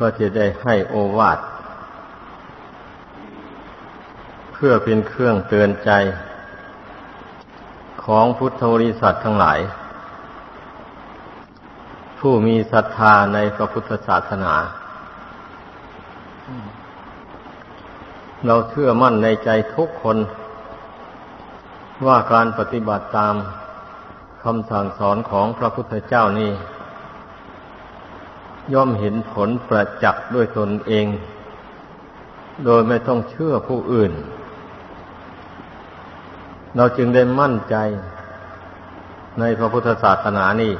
ก็จะได้ให้โอวาทเพื่อเป็นเครื่องเตือนใจ ของพุทธบริษัททั้งหลาย ผู้มีศรัทธาในพระพุทธศาสนา เราเชื่อมั่นในใจทุกคน ว่าการปฏิบัติตามคำสั่งสอนของพระพุทธเจ้านี่ ย่อมเห็นผลประจักษ์ด้วยตนเอง โดยไม่ต้องเชื่อผู้อื่น เราจึงได้มั่นใจในพระพุทธศาสนานี่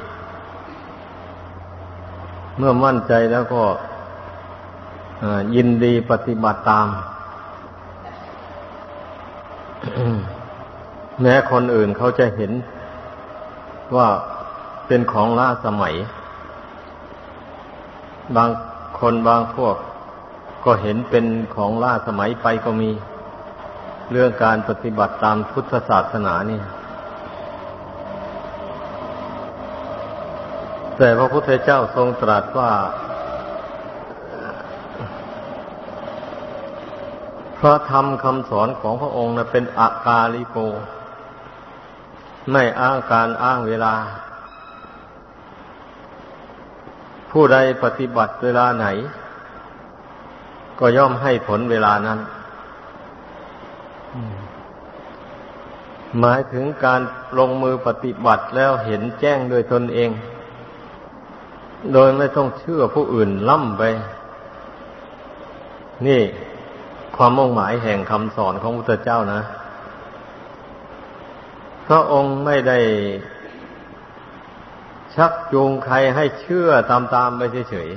เมื่อมั่นใจแล้วก็ยินดีปฏิบัติตาม แม้คนอื่นเขาจะเห็นว่าเป็นของล้าสมัย บางคนบางพวก ก็เห็นเป็นของล้าสมัยไปก็มี เรื่องการปฏิบัติตามพุทธศาสนานี่แต่พระพุทธเจ้าทรงตรัสว่าพระธรรมคำสอนของพระองค์นะเป็นอากาลิโก ไม่อ้างการอ้างเวลา ผู้ใดปฏิบัติเวลาไหน ก็ย่อมให้ผลเวลานั้น หมายถึงการลงมือปฏิบัติแล้วเห็นแจ้งโดยตนเอง โดยไม่ต้องเชื่อผู้อื่นล่ำไป นี่ความมุ่งหมายแห่งคำสอนของพระพุทธเจ้านะ พระองค์ไม่ได้ ชักจูงใครให้เชื่อตามๆไปเฉย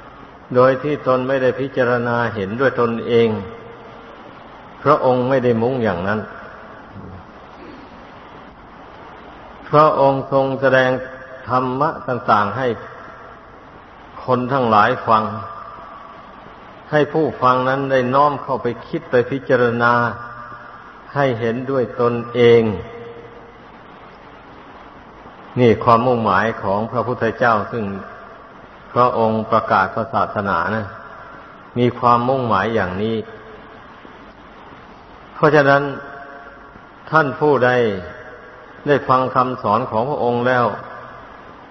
ๆ โดยที่ตนไม่ได้พิจารณาเห็นด้วยตนเอง พระองค์ไม่ได้มุ่งอย่างนั้น พระองค์ทรงแสดงธรรมะต่าง ๆ ให้คนทั้งหลายฟัง ให้ผู้ฟังนั้นได้น้อมเข้าไปคิดไปพิจารณา ให้เห็นด้วยตนเอง นี่ความมุ่งหมายของพระพุทธเจ้าซึ่งพระองค์ประกาศศาสนานะมีความมุ่งหมายอย่างนี้ เพราะฉะนั้นท่านผู้ใดได้ฟังคำสอนของพระองค์แล้ว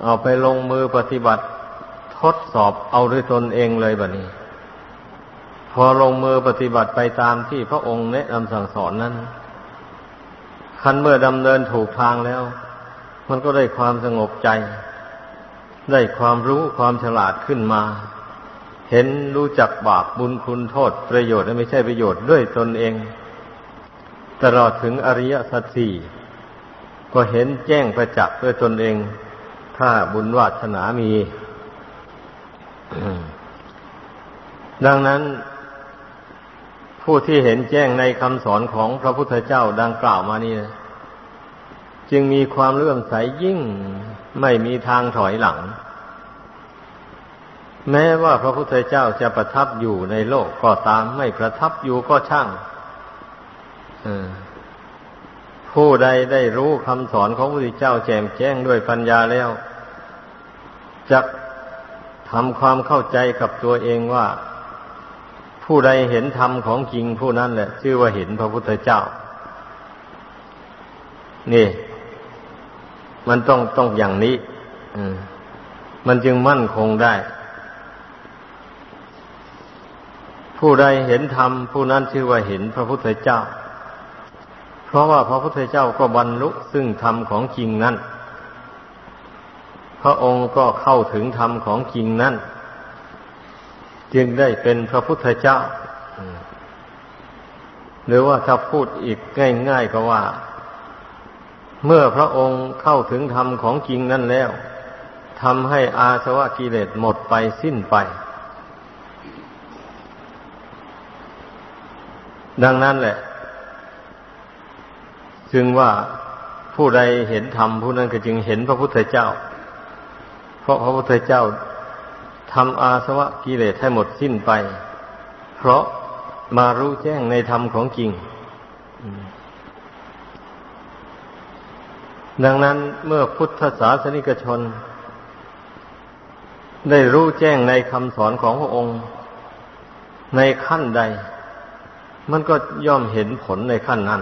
เอาไปลงมือปฏิบัติทดสอบเอาด้วยตนเองเลยแบบนี้ พอลงมือปฏิบัติไปตามที่พระองค์แนะนำสั่งสอนนั้นคันเมื่อดำเนินถูกทางแล้ว มันก็ได้ความสงบใจ ได้ความรู้ความฉลาดขึ้นมา เห็นรู้จักบาปบุญคุณโทษประโยชน์และไม่ใช่ประโยชน์ด้วยตนเอง ตลอดถึงอริยสัจสี่ก็เห็นแจ้งประจักษ์ด้วยตนเอง ถ้าบุญวาสนามี ดังนั้น ผู้ที่เห็นแจ้งในคำสอนของพระพุทธเจ้าดังกล่าวมานี่นะ จึงมีความเลื่อมใสยิ่งไม่มีทางถอยหลัง แม้ว่าพระพุทธเจ้าจะประทับอยู่ในโลกก็ตามไม่ประทับอยู่ก็ช่างผู้ใดได้รู้คำสอนของพระพุทธเจ้าแจ่มแจ้งด้วยปัญญาแล้วจะทำความเข้าใจกับตัวเองว่า ผู้ใดเห็นธรรมของจริงผู้นั้นแหละ ชื่อว่าเห็นพระพุทธเจ้า นี่ มันต้องต้องอย่างนี้มันจึงมั่นคงได้ ผู้ใดเห็นธรรมผู้นั้นชื่อว่าเห็นพระพุทธเจ้า เพราะว่าพระพุทธเจ้าก็บรรลุซึ่งธรรมของจริงนั้น พระองค์ก็เข้าถึงธรรมของจริงนั้น จึงได้เป็นพระพุทธเจ้า หรือว่าถ้าพูดอีกง่าย ๆ ก็ว่า เมื่อพระองค์เข้าถึงธรรมของจริงนั่นแล้วทำให้อาสวะกิเลสหมดไปสิ้นไป ดังนั้นแหละ จึงว่าผู้ใดเห็นธรรมผู้นั้นก็จึงเห็นพระพุทธเจ้า เพราะพระพุทธเจ้าทำอาสวะกิเลสให้หมดสิ้นไป เพราะมารู้แจ้งในธรรมของจริง ดังนั้นเมื่อพุทธศาสนิกชน ได้รู้แจ้งในคำสอนของพระองค์ ในขั้นใด มันก็ย่อมเห็นผลในขั้นนั้น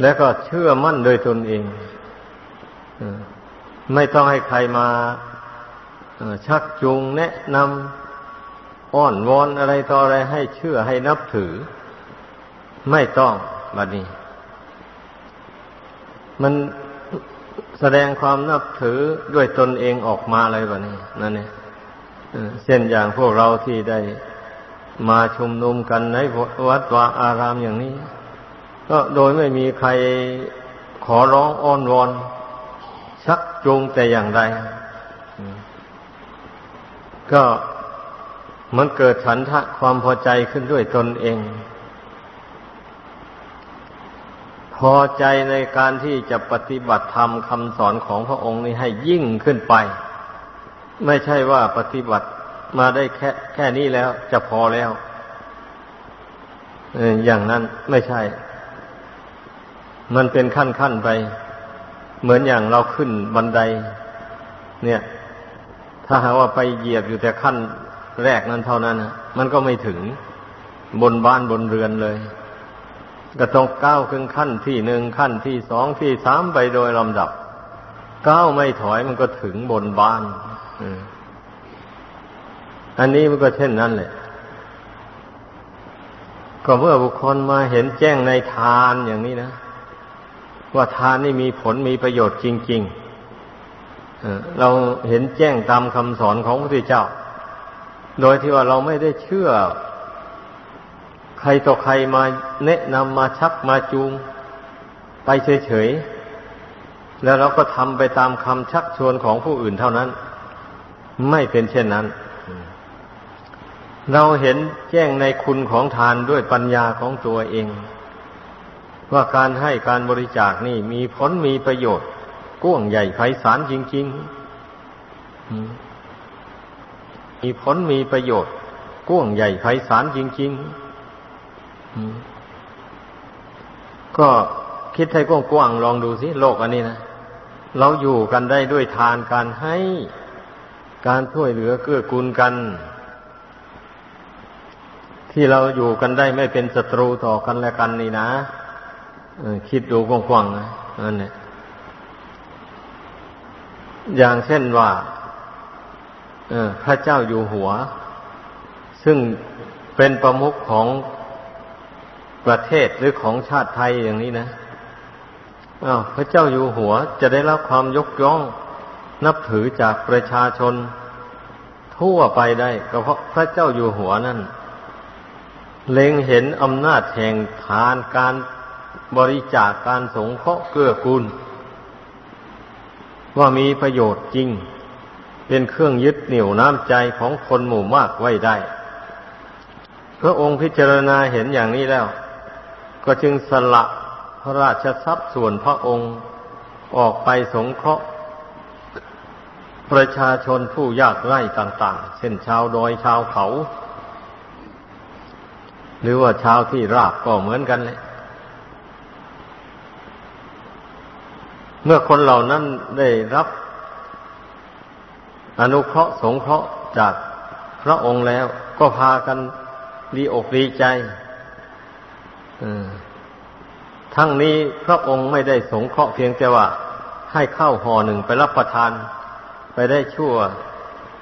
และก็เชื่อมั่นโดยตนเองไม่ต้องให้ใครมาชักจูงแนะนำอ้อนวอนอะไรต่ออะไรให้เชื่อให้นับถือ ไม่ต้องบัดนี้ มันแสดงความนับถือด้วยตนเองออกมาอะไรแบบนี้นั่นเองเช่นอย่างพวกเราที่ได้มาชุมนุมกันในวัดวาอารามอย่างนี้ ก็โดยไม่มีใครขอร้องอ้อนวอนชักจูงแต่อย่างใดก็มันเกิดฉันทะความพอใจขึ้นด้วยตนเอง พอใจในการที่จะปฏิบัติธรรมคำสอนของพระองค์นี้ให้ยิ่งขึ้นไป ไม่ใช่ว่าปฏิบัติมาได้แค่แค่นี้แล้วจะพอแล้วอย่างนั้นไม่ใช่ มันเป็นขั้นขั้นไป เหมือนอย่างเราขึ้นบันได เนี่ย ถ้าหากว่าไปเหยียบอยู่แต่ขั้นแรกนั้นเท่านั้นนะมันก็ไม่ถึงบนบ้านบนเรือนเลย ก็ต้องก้าวขึ้นขั้นที่หนึ่งขั้นที่สองที่สามไปโดยลำดับก้าวไม่ถอยมันก็ถึงบนบ้านอันนี้มันก็เช่นนั้นแหละก็เมื่อบุคคลมาเห็นแจ้งในทานอย่างนี้นะว่าทานนี่มีผลมีประโยชน์จริงๆเราเห็นแจ้งตามคำสอนของพระพุทธเจ้า โดยที่ว่าเราไม่ได้เชื่อ ใครต่อใครมาแนะนำมาชักมาจูง ไปเฉยๆ แล้วเราก็ทำไปตามคำชักชวนของผู้อื่นเท่านั้น ไม่เป็นเช่นนั้น เราเห็นแจ้งในคุณของทานด้วยปัญญาของตัวเอง ว่าการให้การบริจาคนี่มีผลมีประโยชน์กว้างใหญ่ไพศาลจริง ๆ มีผลมีประโยชน์กว้างใหญ่ไพศาลจริง ๆ ก็คิดให้กว้างๆลองดูสิโลกอันนี้นะเราอยู่กันได้ด้วยทานการให้การช่วยเหลือเกื้อกูลกัน ที่เราอยู่กันได้ไม่เป็นศัตรูต่อกันและกันนี่นะคิดดูกว้างๆนะนั่นแหละอย่างเช่นว่าพระเจ้าอยู่หัว ซึ่งเป็นประมุขของ ประเทศหรือของชาติไทยอย่างนี้นะอา้าวพระเจ้าอยู่หัวจะได้รับความยกย่องนับถือจากประชาชน ทั่วไปได้ก็เพราะพระเจ้าอยู่หัวนั่น เล็งเห็นอำนาจแห่งทานการบริจาคการสงเคราะห์เกื้อกูลว่ามีประโยชน์จริง เป็นเครื่องยึดเหนี่ยวน้ำใจของคนหมู่มากไว้ได้ พระองค์พิจารณาเห็นอย่างนี้แล้ว ก็จึงสละพระราชทรัพย์ส่วนพระองค์ออกไปสงเคราะห์ ประชาชนผู้ยากไร้ต่าง ๆ เช่นชาวดอยชาวเขา หรือว่าชาวที่ราบก็เหมือนกันเลยเมื่อคนเหล่านั้นได้รับ อนุเคราะห์สงเคราะห์จากพระองค์แล้ว ก็พากันดีอกดีใจ ทั้งนี้พระองค์ไม่ได้สงเคราะห์เพียงแต่ว่า ให้เข้าห่อหนึ่งไปรับประทาน ไปได้ชั่ว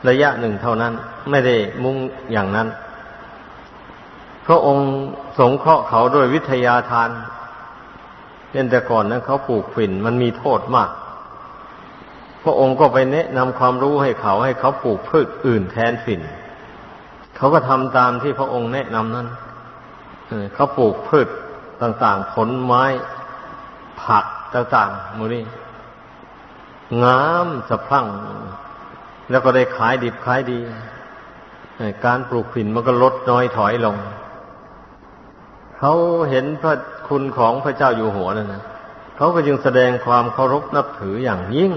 ระยะหนึ่งเท่านั้น ไม่ได้มุ่งอย่างนั้น พระองค์สงเคราะห์เขาด้วยวิทยาทานช่นแต่ก่อนนั้นเขาปลูกฝิ่นมันมีโทษมาก พระองค์ก็ไปแนะนำความรู้ให้เขาให้เขาปลูกพืชอื่นแทนฝิ่น เขาก็ทำตามที่พระองค์แนะนำนั้น เขาปลูกพืชต่างๆ ผลไม้ ผักต่างๆมูนี่งามสะพรั่ง แล้วก็ได้ขายดิบขายดี การปลูกฝิ่นมันก็ลดน้อยถอยลง เขาเห็นพระคุณของพระเจ้าอยู่หัวนั่นนะเขาก็จึงแสดงความเคารพนับถืออย่างยิ่ง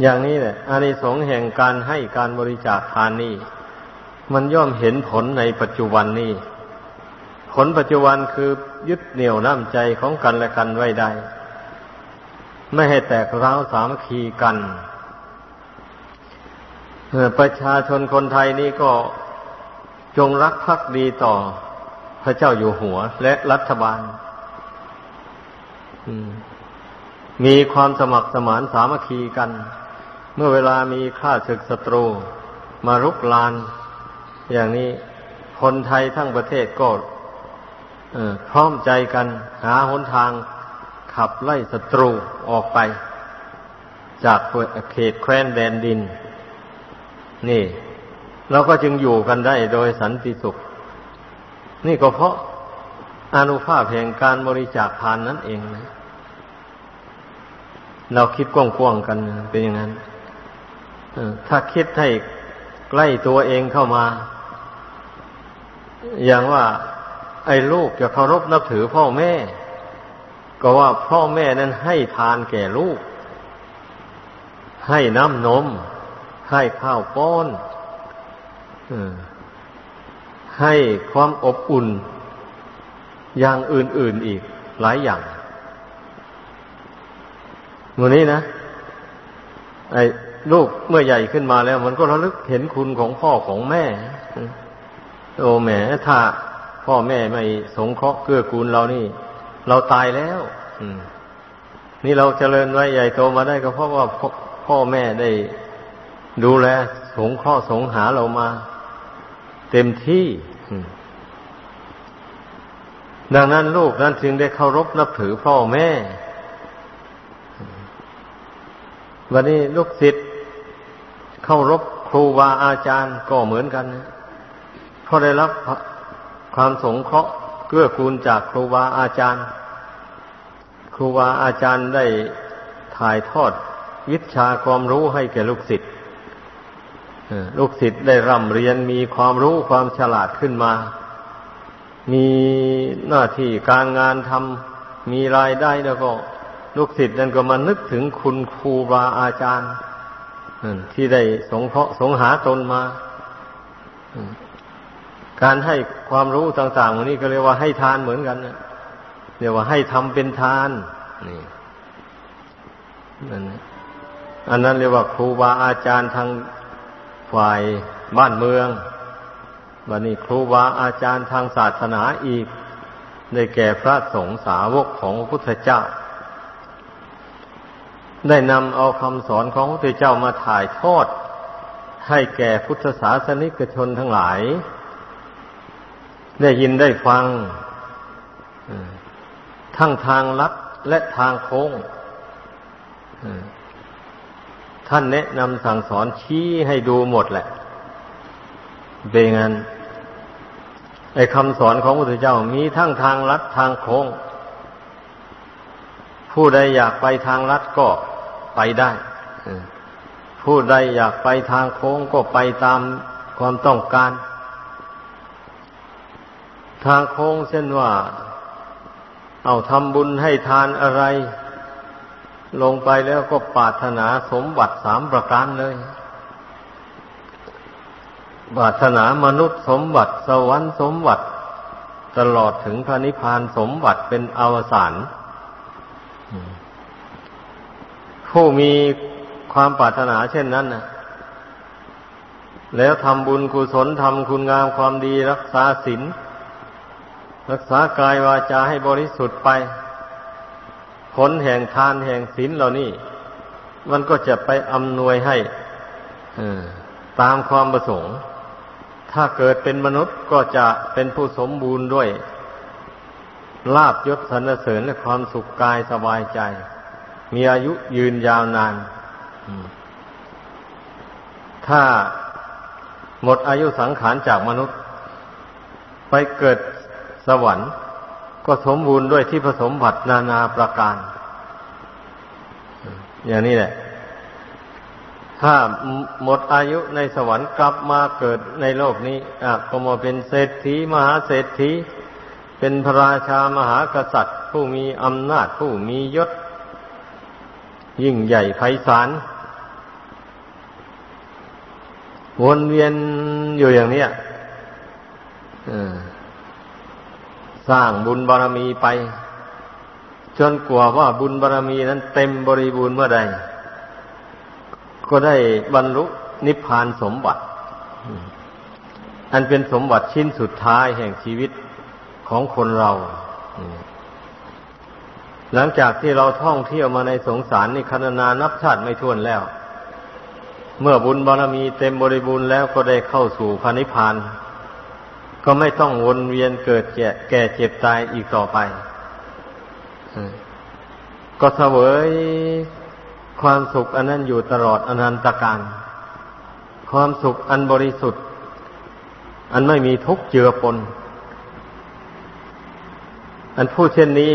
อย่างนี้แหละอานิสงส์แห่งการให้การบริจาคทานนี่ มันย่อมเห็นผลในปัจจุบันนี้ผลปัจจุบันคือยึดเหนี่ยวน้ำใจของกันและกันไว้ได้ ไม่ให้แตกร้าวสามัคคีกันประชาชนคนไทยนี่ก็จงรักภักดีต่อพระเจ้าอยู่หัวและรัฐบาล มีความสมัครสมานสามัคคีกัน เมื่อเวลามีข้าศึกศัตรู มารุกลาน อย่างนี้คนไทยทั้งประเทศก็พร้อมใจกันหาหนทางขับไล่ศัตรูออกไป จากเขตแคว้นแดนดิน นี่เราก็จึงอยู่กันได้โดยสันติสุข นี่ก็เพราะอนุภาพแห่งการบริจาคทานนั่นเองนะ เราคิดกว้างๆกันเป็นอย่างนั้นถ้าคิดให้ใกล้ตัวเองเข้ามา อย่างว่า ไอ้ลูกจะเคารพนับถือพ่อแม่ ก็ว่าพ่อแม่นั้นให้ทานแก่ลูก ให้น้ำนม ให้ข้าวป้อนให้ความอบอุ่น อย่างอื่น ๆอีกหลายอย่างวันนี้นะไอ้ลูกเมื่อใหญ่ขึ้นมาแล้ว มันก็ระลึกเห็นคุณของพ่อของแม่ โอ้แม่ถ้าพ่อแม่ไม่สงเคราะห์เกื้อกูลเรานี่ เราตายแล้วนี่เราเจริญไว้ใหญ่โตมาได้ก็เพราะว่าพ่อแม่ได้ดูแลสงเคราะห์สงหาเรามา เต็มที่ดังนั้นลูกนั้นจึงได้เคารพนับถือพ่อแม่ วันนี้ลูกศิษย์เคารพครูบาอาจารย์ก็เหมือนกันนะ เพราได้รับความสงเคราะห์เกื้อกูลจากครูบาอาจารย์ ครูบาอาจารย์ได้ถ่ายทอดวิชาความรู้ให้แก่ลูกศิษย์ลูกศิษย์ได้ร่ำเรียนมีความรู้ความฉลาดขึ้นมา มีหน้าที่การงานทำมีรายได้แล้วก็ ลูกศิษย์นั้นก็มานึกถึงคุณครูบาอาจารย์ที่ได้สงเคราะห์สงหาตนมา การให้ความรู้ต่างๆวันนี้ก็เรียกว่าให้ทานเหมือนกันนะเรียกว่าให้ทำเป็นทานนี่นั่นอันนั้นเรียกว่าครูบาอาจารย์ทางฝ่ายบ้านเมืองวันนี้ครูบาอาจารย์ทางศาสนาอีกได้แก่พระสงฆ์สาวกของพระพุทธเจ้า ได้นำเอาคำสอนของพระพุทธเจ้ามาถ่ายทอด ให้แก่พุทธศาสนิกชนทั้งหลาย ได้ยินได้ฟัง ทั้งทางลัดและทางโค้งท่านแนะนำสั่งสอนชี้ให้ดูหมดแหละเป็นงั้นไอ้คำสอนของพระพุทธเจ้ามีทั้งทางลัดทางโค้ง ผู้ใดอยากไปทางลัดก็ไปได้ผู้ใดอยากไปทางโค้งก็ไปตามความต้องการ ทางโค้งเช่นว่า เอาทำบุญให้ทานอะไร ลงไปแล้วก็ปรารถนาสมบัติสามประการเลยปรารถนามนุษย์สมบัติสวรรค์สมบัติ ตลอดถึงพระนิพพานสมบัติเป็นอวสานผู้มีความปรารถนาเช่นนั้นนะแล้วทำบุญกุศลทำคุณงามความดีรักษาศีล รักษากายวาจาให้บริสุทธิ์ไป ผลแห่งทานแห่งศีลเหล่านี้ มันก็จะไปอำนวยให้ตามความประสงค์ ถ้าเกิดเป็นมนุษย์ก็จะเป็นผู้สมบูรณ์ด้วยลาบยศสรรเสริญและความสุขกายสบายใจ มีอายุยืนยาวนาน ถ้าหมดอายุสังขารจากมนุษย์ ไปเกิด สวรรค์ ก็สมบูรณ์ด้วยที่ผสมบัตินานาประการ อย่างนี้แหละ ถ้าหมดอายุในสวรรค์กลับมาเกิดในโลกนี้อะก็มาเป็นเศรษฐีมหาเศรษฐี เป็นพระราชามหากษัตริย์ ผู้มีอำนาจผู้มียศ ยิ่งใหญ่ไพศาลวนเวียนอยู่อย่างนี้อ่า สร้างบุญบารมีไป จนกว่าว่าบุญบารรมีนั้นเต็มบริบูรณ์เมื่อใด ก็ได้บรรลุนิพพานสมบัติ อันเป็นสมบัติชิ้นสุดท้ายแห่งชีวิตของคนเรา หลังจากที่เราท่องเที่ยวมาในสงสารนี่คณนานับชาติไม่ท้วนแล้ว เมื่อบุญบารรมีเต็มบริบูรณ์แล้วก็ได้เข้าสู่พระนิพพาน ก็ไม่ต้องวนเวียนเกิดแก่แก่เจ็บตายอีกต่อไป ก็เสวยความสุขอันนั้นอยู่ตลอดอนันตการ ความสุขอันบริสุทธิ์ อันไม่มีทุกข์เจือปน อันพูดเช่นนี้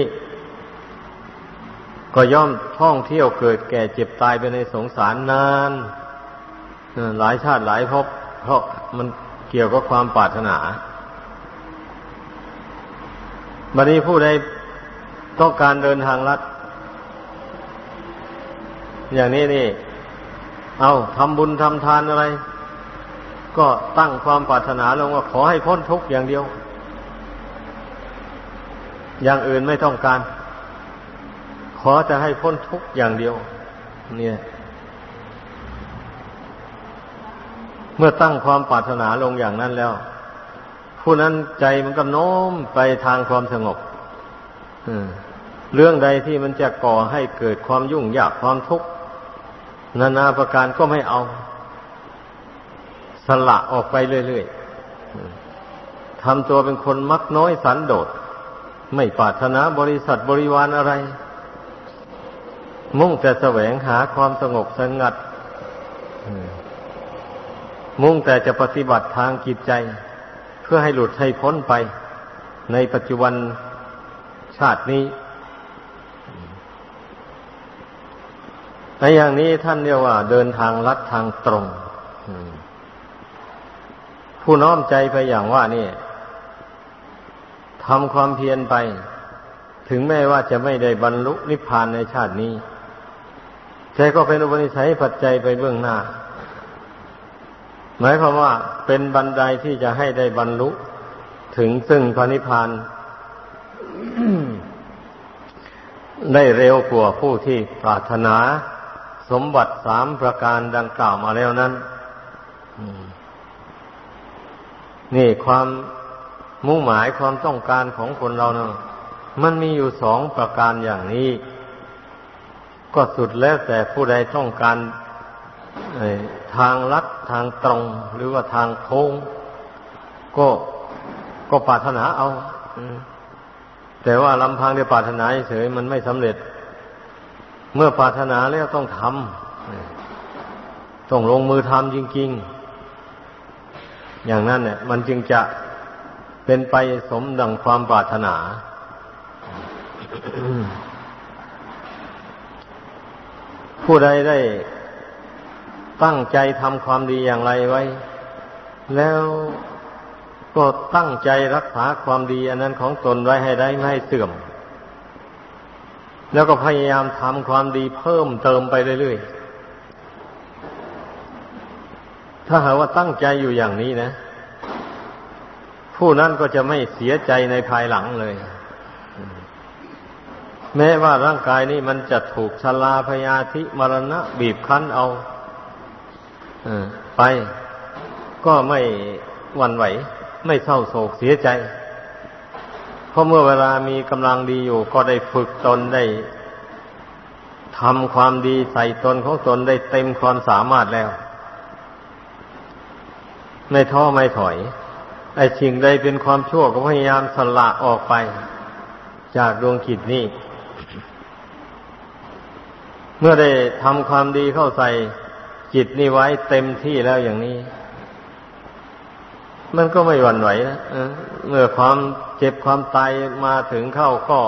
ก็ย่อมท่องเที่ยวเกิดแก่เจ็บตายไปในสงสารนาน หลายชาติหลายภพเพราะมันเกี่ยวกับความปรารถนา บัดนี้ผู้ใดต้องการเดินทางลัด อย่างนี้นี่ เอาทำบุญทำทานอะไร ก็ตั้งความปรารถนาลงว่าขอให้พ้นทุกข์อย่างเดียว อย่างอื่นไม่ต้องการ ขอจะให้พ้นทุกข์อย่างเดียว เนี่ย เมื่อตั้งความปรารถนาลงอย่างนั้นแล้ว ผู้นั้นใจมันก็โน้มไปทางความสงบเรื่องใดที่มันจะก่อให้เกิดความยุ่งยากความทุกข์นานาประการก็ไม่เอา สละออกไปเรื่อยๆทำตัวเป็นคนมักน้อยสันโดษ ไม่ปรารถนาบริษัทบริวารอะไร มุ่งแต่แสวงหาความสงบสงัดมุ่งแต่จะปฏิบัติทางจิตใจ เพื่อให้หลุดให้พ้นไปในปัจจุบันชาตินี้ในอย่างนี้ท่านเรียกว่า เดินทางลัดทางตรง ผู้น้อมใจไปอย่างว่านี่ทำความเพียรไป ถึงแม้ว่าจะไม่ได้บรรลุนิพพานในชาตินี้ แต่ก็เป็นอุปนิสัยปัจจัยไปเบื้องหน้า หมายความว่าเป็นบันไดที่จะให้ได้บรรลุถึงซึ่งพระนิพพานได้เร็วกว่าผู้ที่ปรารถนา สมบัติสามประการดังกล่าวมาแล้วนั้นนี่ความมุ่งหมายความต้องการของคนเราเนะมันมีอยู่สองประการอย่างนี้ ก็สุดแล้วแต่ผู้ใดต้องการทางลัด ทางตรงหรือว่าทางโค้งก็ก็ปรารถนาเอาแต่ว่าลำพังเดียปรารถนาเฉยมันไม่สำเร็จ เมื่อปรารถนาแล้วต้องทำต้องลงมือทำจริง ๆ อย่างนั้นเนี่ยมันจึงจะเป็นไปสมดังความปรารถนาผู้ใดได้ ตั้งใจทำความดีอย่างไรไว้ แล้วก็ตั้งใจรักษาความดีอันนั้นของตนไว้ให้ได้ไม่ให้เสื่อม แล้วก็พยายามทำความดีเพิ่มเติมไปเรื่อยๆ ถ้าหากว่าตั้งใจอยู่อย่างนี้นะ ผู้นั้นก็จะไม่เสียใจในภายหลังเลย แม้ว่าร่างกายนี้มันจะถูกชลาพยาธิมรณะบีบคั้นเอา ไปก็ไม่หวั่นไหว ไม่เศร้าโศกเสียใจ เพราะเมื่อเวลามีกำลังดีอยู่ ก็ได้ฝึกตนได้ทำความดีใส่ตนของตนได้เต็มความสามารถแล้ว ไม่ท้อไม่ถอย ไอ้สิ่งใดเป็นความชั่วก็พยายามสละออกไป จากดวงกิจนี้ เมื่อได้ทำความดีเข้าใส่ จิตนี้ไว้เต็มที่แล้วอย่างนี้ มันก็ไม่หวั่นไหวนะเมื่อความเจ็บความตายมาถึงเข้าก็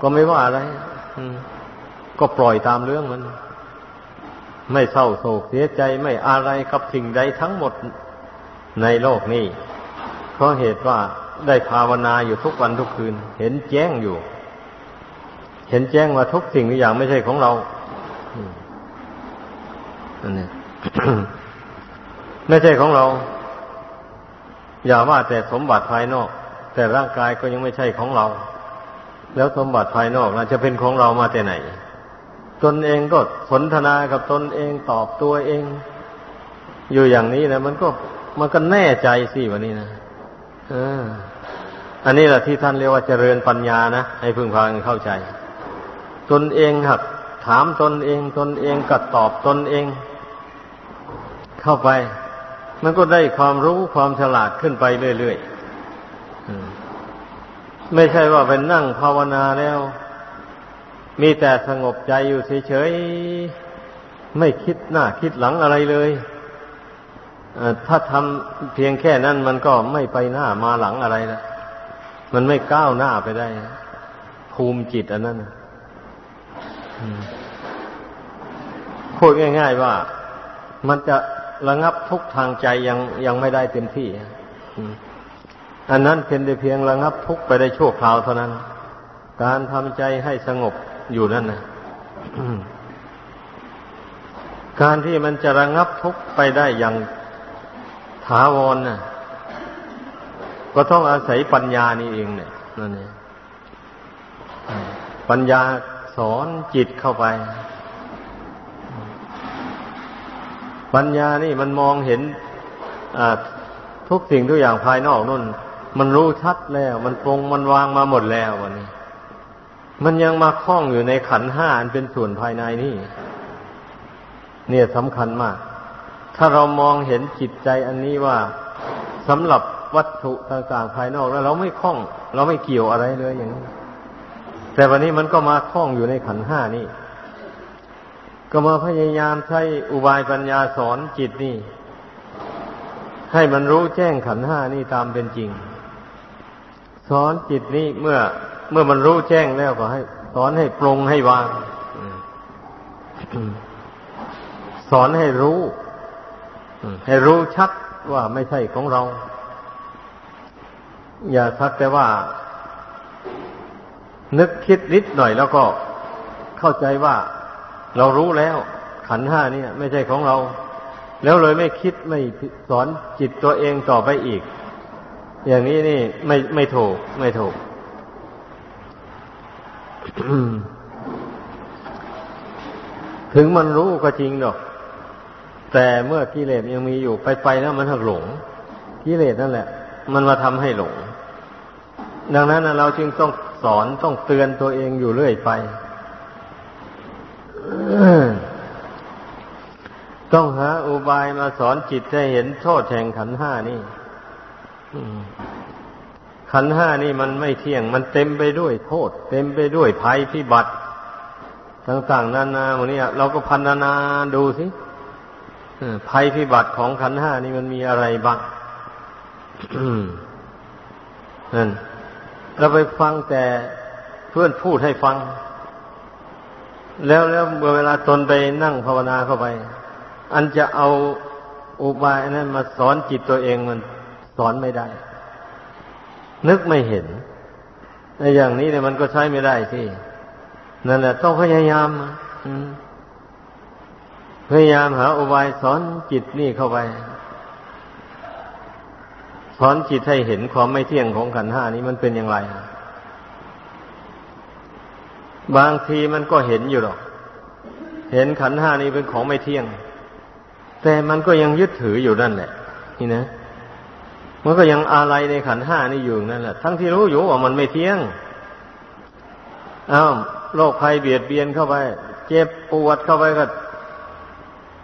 ก็ไม่ว่าอะไรก็ปล่อยตามเรื่องมัน ไม่เศร้าโศกเสียใจไม่อะไรกับสิ่งใดทั้งหมดในโลกนี้เพราะเหตุว่าได้ภาวนาอยู่ทุกวันทุกคืน เห็นแจ้งอยู่ เห็นแจ้งว่าทุกสิ่งทุกอย่างไม่ใช่ของเรา นนี้ไม่ใช่ของเรา อย่าว่าแต่สมบัติภายนอก แต่ร่างกายก็ยังไม่ใช่ของเรา แล้วสมบัติภายนอกนะจะเป็นของเรามาแต่ไหน ตนเองก็สนทนากับตนเองตอบตัวเอง อยู่อย่างนี้นะมันก็มันก็แน่ใจสิวันนี้นะเอออันนี้แหละที่ท่านเรียกว่าเจริญปัญญานะให้พึงพากันเข้าใจ ตนเองครับถามตนเอง ตนเองก็ตอบตนเอง เข้าไป มันก็ได้ความรู้ความฉลาดขึ้นไปเรื่อยๆไม่ใช่ว่าเป็นนั่งภาวนาแล้ว มีแต่สงบใจอยู่เฉยๆไม่คิดหน้าคิดหลังอะไรเลยถ้าทำเพียงแค่นั้นมันก็ไม่ไปหน้ามาหลังอะไรล้วมันไม่ก้าวหน้าไปได้ภูมิจิตอันนั้นพูดง่าย ๆว่ามันจะ ระงับทุกทางใจยังยังไม่ได้เต็มที่อันนั้นเป็นแต่เพียงระงับทุกไปได้ชั่วคราวเท่านั้น การทำใจให้สงบอยู่นั่นนะการที่มันจะระงับทุกไปได้อย่างถาวรน่ะ ก็ต้องอาศัยปัญญานี่เองเนี่ยนั่นเองปัญญาสอนจิตเข้าไป ปัญญานี่มันมองเห็นทุกสิ่งทุกอย่างภายนอกนู่น มันรู้ชัดแล้ว มันปรงมันวางมาหมดแล้ววันนี้ มันยังมาคล้องอยู่ในขันห้าอันเป็นส่วนภายในนี่ เนี่ยสำคัญมาก ถ้าเรามองเห็นจิตใจอันนี้ว่าสำหรับวัตถุต่างๆภายนอกแล้ว เราไม่คล้อง เราไม่เกี่ยวอะไรเลยอย่างนี้แต่วันนี้มันก็มาคล้องอยู่ในขันห้านี่ ก็มาพยายามใช้อุบายปัญญาสอนจิตนี่ ให้มันรู้แจ้งขันห้านี่ตามเป็นจริง สอนจิตนี่เมื่อเมื่อมันรู้แจ้งแล้วก็ให้ สอนให้ปรงให้วาง สอนให้รู้ให้รู้ชัดว่าไม่ใช่ของเรา อย่าสักแต่ว่า นึกคิดนิดหน่อยแล้วก็เข้าใจว่า เรารู้แล้ว ขันห้านี่ไม่ใช่ของเรา แล้วเลยไม่คิดไม่สอนจิตตัวเองต่อไปอีก อย่างนี้นี่ไม่ไม่ถูก ไม่ถูกถึงมันรู้ก็จริงดอก แต่เมื่อกิเลสยังมีอยู่ไปไปแล้วมันหักหลงกิเลสนั่นแหละ มันมาทำให้หลง ดังนั้นเราจึงต้องสอนต้องเตือนตัวเองอยู่เรื่อยไป ต้องหาอุบายมาสอนจิตให้เห็นโทษแห่งขันห้านี่ขันห้านี่มันไม่เที่ยง มันเต็มไปด้วยโทษ เต็มไปด้วยภัยพิบัติ ต่างๆนานาวันนี้เราก็พันนาดูสิภัยพิบัติของขันห้านี่มันมีอะไรบ้างนั่นเราไปฟังแต่เพื่อนพูดให้ฟัง แล้วแล้วเวลาตนไปนั่งภาวนาเข้าไป อันจะเอาอุบายนั้นมาสอนจิตตัวเองมันสอนไม่ได้ นึกไม่เห็นในอย่างนี้เนี่ยมันก็ใช้ไม่ได้สินั่นแหละต้องพยายามพยายามหาอุบายสอนจิตนี่เข้าไป สอนจิตให้เห็นความไม่เที่ยงของขันห้านี้มันเป็นอย่างไร บางทีมันก็เห็นอยู่หรอก เห็นขันห้านี้เป็นของไม่เที่ยง แต่มันก็ยังยึดถืออยู่นั่นแหละ นี่นะ มันก็ยังอะไรในขันห้านี้อยู่นั่นแหละ ทั้งที่รู้อยู่ว่ามันไม่เที่ยง อ้าวโรคภัยเบียดเบียนเข้าไป เจ็บปวดเข้าไปก็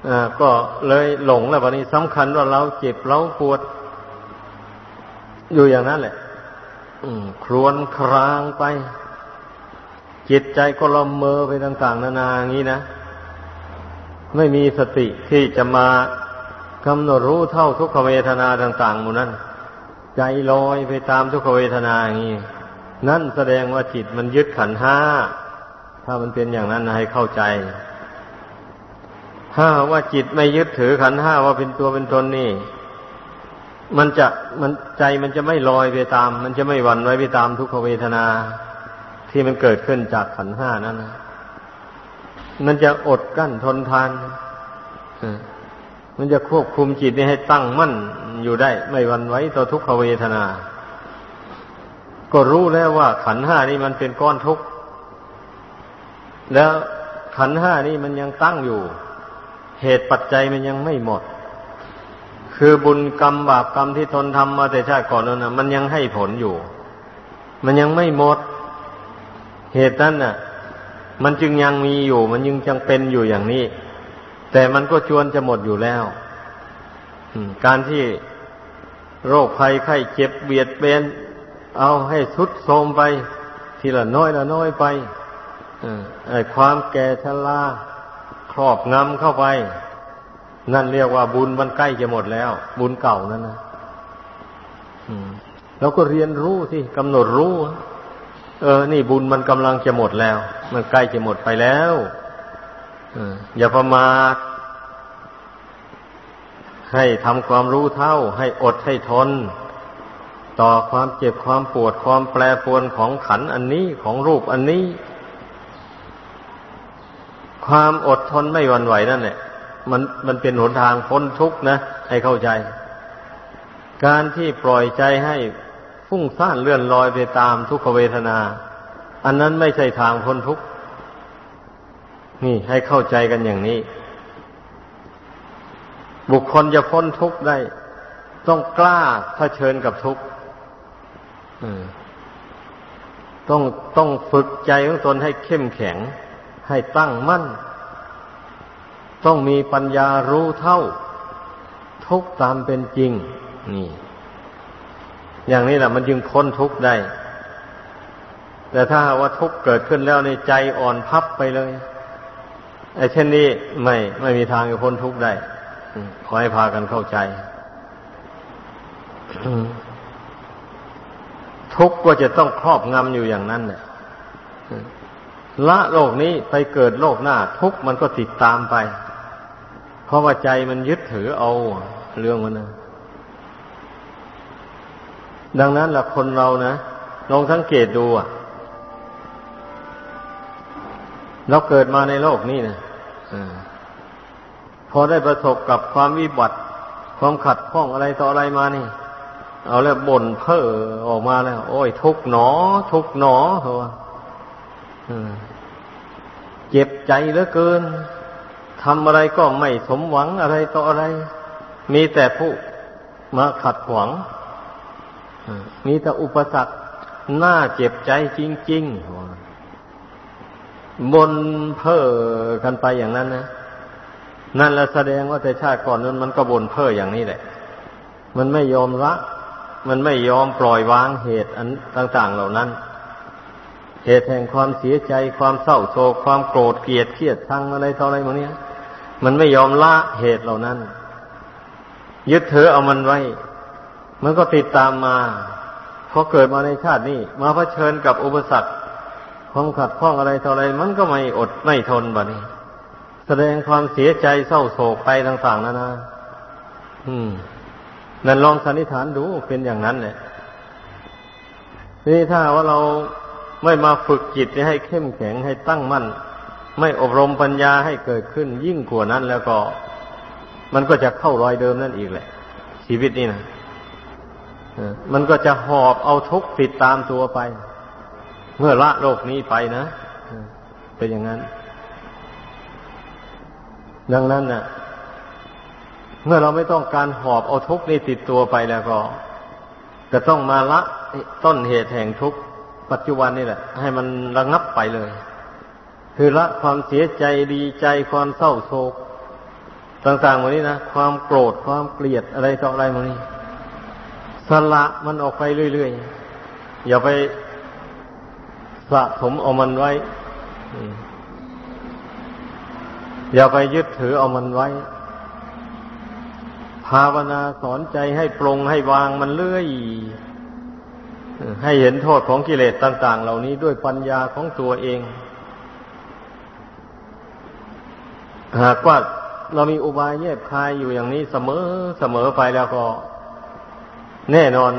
อ่าก็เลยหลงแล้ววันนี้สำคัญว่าเราเจ็บเราปวด อยู่อย่างนั้นแหละครวนครางไป จิตใจก็ละเมอไปต่าง ๆ นานาอย่างนี้นะ ไม่มีสติที่จะมากำหนดรู้เท่าทุกขเวทนาต่างๆหมู่นั้น ใจลอยไปตามทุกขเวทนาอย่างนี้นั่นแสดงว่าจิตมันยึดขันห้า ถ้ามันเป็นอย่างนั้นให้เข้าใจ ถ้าว่าจิตไม่ยึดถือขันห้าว่าเป็นตัวเป็นตนนี่ มันจะมันใจมันจะไม่ลอยไปตาม มันจะไม่หวั่นไหวไปตามทุกขเวทนา ที่มันเกิดขึ้นจากขันห้านั้นนะมันจะอดกั้นทนทานมันจะควบคุมจิตนี้ให้ตั้งมั่นอยู่ได้ ไม่วันไหวต่อทุกขเวทนา ก็รู้แล้วว่าขันห้านี่มันเป็นก้อนทุกข์แล้วขันห้านี่มันยังตั้งอยู่ เหตุปัจจัยมันยังไม่หมด คือบุญกรรมบาปกรรมที่ทนทำมาแต่ชาติก่อนนั้นนะมันยังให้ผลอยู่ มันยังไม่หมด เหตุนั้นน่ะ มันจึงยังมีอยู่ มันยังจังเป็นอยู่อย่างนี้ แต่มันก็ชวนจะหมดอยู่แล้วการที่โรคภัยไข้เจ็บเบียดเบียนเอาให้สุดโทมไป ทีละน้อยละน้อยไปไอ้ความแก่ชราครอบงำเข้าไป นั่นเรียกว่าบุญมันใกล้จะหมดแล้ว บุญเก่านั่นนะแล้วก็เรียนรู้ที่กำหนดรู้ เออ นี่บุญมันกำลังจะหมดแล้ว มันใกล้จะหมดไปแล้วอย่าประมาทให้ทำความรู้เท่า ให้อดให้ทน ต่อความเจ็บความปวดความแปรปรวนของขันอันนี้ของรูปอันนี้ ความอดทนไม่หวั่นไหวนั่นแหละมันมันเป็นหนทางพ้นทุกข์นะ ให้เข้าใจ การที่ปล่อยใจให้ ฟุ้งซ่านเลื่อนลอยไปตามทุกขเวทนา อันนั้นไม่ใช่ทางพ้นทุกข์นี่ให้เข้าใจกันอย่างนี้ บุคคลจะพ้นทุกข์ได้ ต้องกล้าเผชิญกับทุกข์ต้องต้องฝึกใจของตนให้เข้มแข็ง ให้ตั้งมั่น ต้องมีปัญญารู้เท่า ทุกตามเป็นจริง นี่ อย่างนี้แหละมันจึงพ้นทุกข์ได้ แต่ถ้าว่าทุกข์เกิดขึ้นแล้วในใจอ่อนพับไปเลยไอ้เช่นนี้ไม่ไม่มีทางจะพ้นทุกข์ได้ขอให้พากันเข้าใจ ทุกข์ก็จะต้องครอบงำอยู่อย่างนั้นเนี่ยละโลกนี้ไปเกิดโลกหน้า ทุกข์มันก็ติดตามไป เพราะว่าใจมันยึดถือเอาเรื่องมันนะ ดังนั้นหละคนเรานะลองสังเกตดูอะเราเกิดมาในโลกนี้นะอพอได้ประสบกับความวิบัติ ความขัดข้องอะไรต่ออะไรมานี่ เอาแล้วบ่นเพ้อออกมาแล้ว โอ้ย ทุกหนอ ทุกหนอเขาว่าเจ็บใจเหลือเกินทำอะไรก็ไม่สมหวังอะไรต่ออะไร มีแต่ผู้มาขัดขวาง มีแต่อุปสรรคน่าเจ็บใจจริงๆบนเพ้อกันไปอย่างนั้นนะนั่นละแสดงว่าแต่ชาติก่อนนั้นมันก็บนเพ้ออย่างนี้แหละ มันไม่ยอมละมันไม่ยอมปล่อยวางเหตุอันต่าง ๆ เหล่านั้น เหตุแห่งความเสียใจความเศร้าโศกความโกรธเกลียดเครียดชังอะไรต่ออะไรพวกนี้มันไม่ยอมละเหตุเหล่านั้น ยึดถือเอามันไว้ มันก็ติดตามมาพอเกิดมาในชาตินี้ มาเผชิญกับอุปสรรคความขัดข้องอะไรต่ออะไร มันก็ไม่อดไม่ทนแบบนี้ แสดงความเสียใจเศร้าโศกไปต่างๆนานาอืม นั่นลองสันนิษฐานดูเป็นอย่างนั้นเนี่ยนี่ถ้าว่าเราไม่มาฝึกจิตให้เข้มแข็งให้ตั้งมั่น ไม่อบรมปัญญาให้เกิดขึ้นยิ่งกว่านั้นแล้วก็ มันก็จะเข้ารอยเดิมนั่นอีกแหละ ชีวิตนี่นะ มันก็จะหอบเอาทุกข์ติดตามตัวไป เมื่อละโลกนี้ไปนะเป็นอย่างนั้น ดังนั้นนะ่ะ เมื่อเราไม่ต้องการหอบเอาทุกข์นี้ติดตัวไปแล้วก็ จะต้องมาละต้นเหตุแห่งทุกข์ปัจจุบันนี่แหละ ให้มันระงับไปเลย คือละความเสียใจดีใจความเศร้าโศกต่างๆวันนี้นะความโกรธความเกลียดอะไรต่ออะไรวันนี้ สละมันออกไปเรื่อยๆ อย่าไปสะสมเอามันไว้ อย่าไปยึดถือเอามันไว้ ภาวนาสอนใจให้ปรงให้วางมันเลื่อยให้เห็นโทษของกิเลสต่าง ๆ เหล่านี้ด้วยปัญญาของตัวเอง หากว่าเรามีอุบายแยบคายอยู่อย่างนี้เสมอเสมอไปแล้วก็ แน่นอน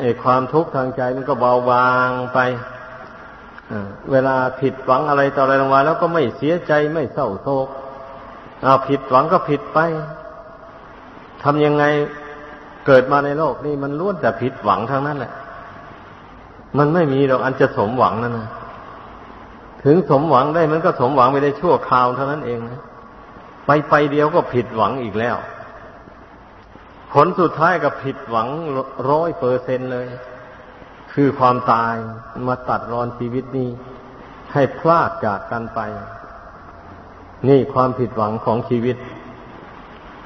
ไอ้ความทุกข์ทางใจมันก็เบาบางไปเวลาผิดหวังอะไรต่ออะไรลงมาแล้วก็ไม่เสียใจไม่เศร้าโศกเอาผิดหวังก็ผิดไปทำยังไงเกิดมาในโลกนี่มันล้วนแต่ผิดหวังทั้งนั้นแหละ มันไม่มีหรอกอันจะสมหวังนั่นนะถึงสมหวังได้มันก็สมหวังไปได้ชั่วคราวเท่านั้นเองนะไปไปเดียวก็ผิดหวังอีกแล้ว ผลสุดท้ายก็ผิดหวังร้อยเปอร์เซนเลย คือความตายมาตัดรอนชีวิตนี้ ให้พลาดจากกันไป นี่ความผิดหวังของชีวิต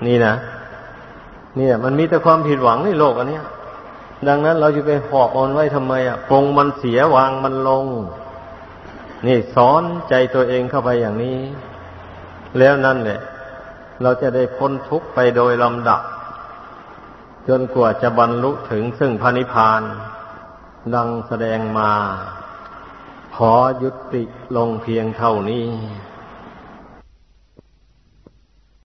นี่นะเนี่ย มันมีแต่ความผิดหวังในโลกอันนี้ดังนั้นเราจะไปหอบออนไว้ทำไมอะปรงมันเสียวางมันลง นี่สอนใจตัวเองเข้าไปอย่างนี้ แล้วนั่นแหละ เราจะได้พ้นทุกข์ไปโดยลำดับ จนกว่าจะบรรลุถึงซึ่งพระนิพพาน ดังแสดงมา ขอยุติลงเพียงเท่านี้